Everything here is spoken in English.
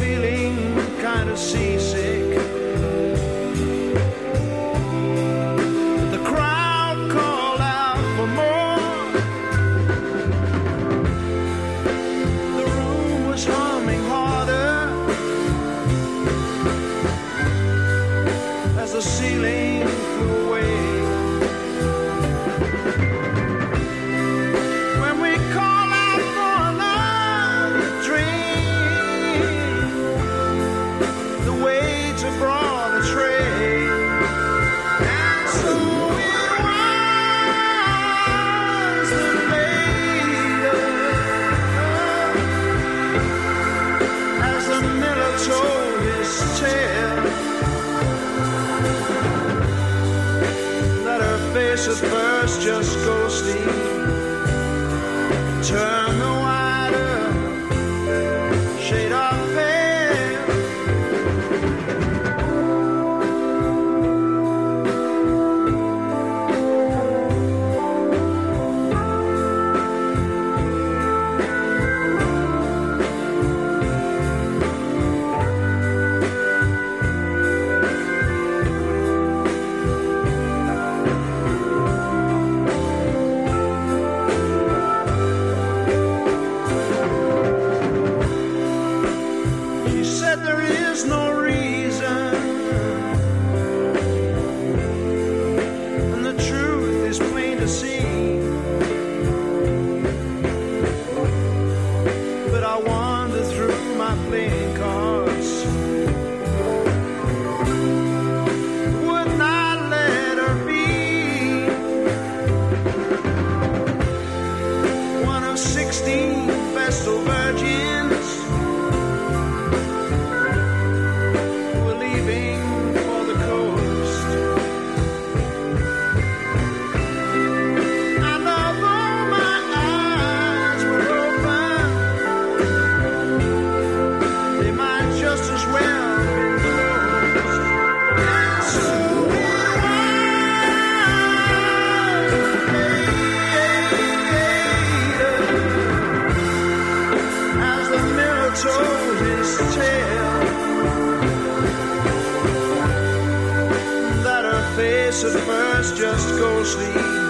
feeling kind of sees wish at first just go sleep. Turn the see. should first just go sleep.